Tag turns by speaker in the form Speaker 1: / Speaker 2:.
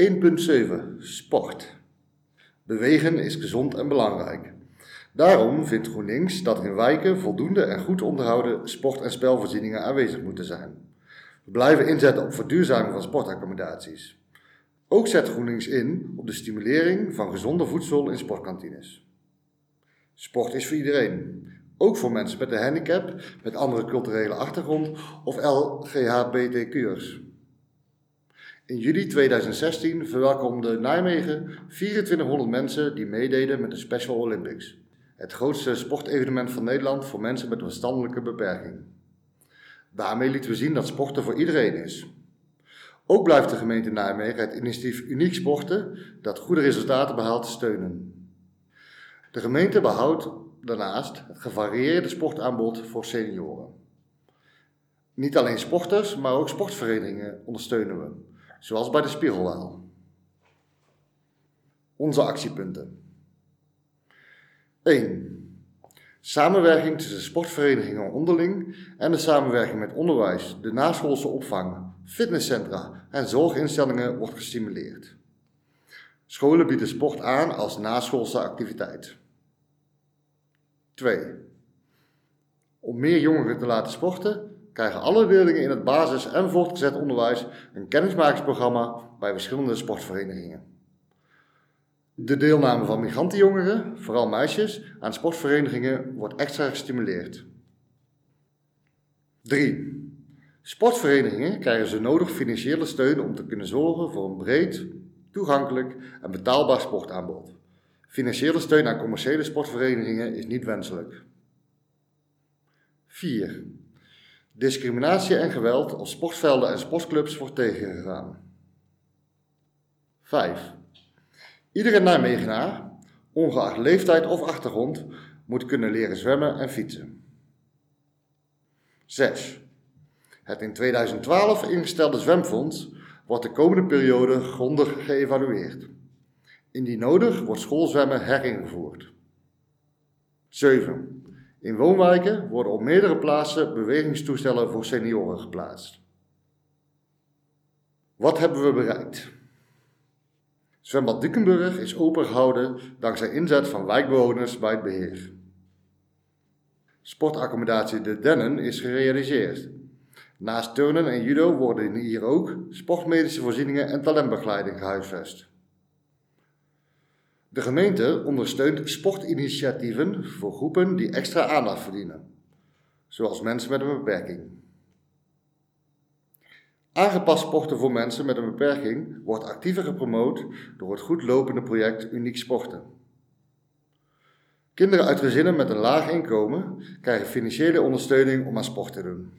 Speaker 1: 1.7 Sport. Bewegen is gezond en belangrijk. Daarom vindt GroenLinks dat in wijken voldoende en goed onderhouden sport- en spelvoorzieningen aanwezig moeten zijn. We blijven inzetten op verduurzaming van sportaccommodaties. Ook zet GroenLinks in op de stimulering van gezonde voedsel in sportkantines. Sport is voor iedereen, ook voor mensen met een handicap, met andere culturele achtergrond of LGHBTQ'ers. In juli 2016 verwelkomde Nijmegen 2400 mensen die meededen met de Special Olympics, het grootste sportevenement van Nederland voor mensen met een verstandelijke beperking. Daarmee lieten we zien dat sporten voor iedereen is. Ook blijft de gemeente Nijmegen het initiatief Uniek Sporten, dat goede resultaten behaalt, steunen. De gemeente behoudt daarnaast het gevarieerde sportaanbod voor senioren. Niet alleen sporters, maar ook sportverenigingen ondersteunen we, zoals bij de Spiegelwaal. Onze actiepunten. 1. Samenwerking tussen sportverenigingen onderling en de samenwerking met onderwijs, de naschoolse opvang, fitnesscentra en zorginstellingen wordt gestimuleerd. Scholen bieden sport aan als naschoolse activiteit. 2. Om meer jongeren te laten sporten, krijgen alle leerlingen in het basis- en voortgezet onderwijs een kennismakingsprogramma bij verschillende sportverenigingen. De deelname van migrantenjongeren, vooral meisjes, aan sportverenigingen wordt extra gestimuleerd. 3. Sportverenigingen krijgen ze nodig financiële steun om te kunnen zorgen voor een breed, toegankelijk en betaalbaar sportaanbod. Financiële steun aan commerciële sportverenigingen is niet wenselijk. 4. Discriminatie en geweld op sportvelden en sportclubs wordt tegengegaan. 5. Iedere Nijmegenaar, ongeacht leeftijd of achtergrond, moet kunnen leren zwemmen en fietsen. 6. Het in 2012 ingestelde zwemfonds wordt de komende periode grondig geëvalueerd. Indien nodig wordt schoolzwemmen heringevoerd. 7. In woonwijken worden op meerdere plaatsen bewegingstoestellen voor senioren geplaatst. Wat hebben we bereikt? Zwembad Dukenburg is opengehouden dankzij inzet van wijkbewoners bij het beheer. Sportaccommodatie De Dennen is gerealiseerd. Naast turnen en judo worden hier ook sportmedische voorzieningen en talentbegeleiding gehuisvest. De gemeente ondersteunt sportinitiatieven voor groepen die extra aandacht verdienen, zoals mensen met een beperking. Aangepast sporten voor mensen met een beperking wordt actiever gepromoot door het goed lopende project Uniek Sporten. Kinderen uit gezinnen met een laag inkomen krijgen financiële ondersteuning om aan sport te doen.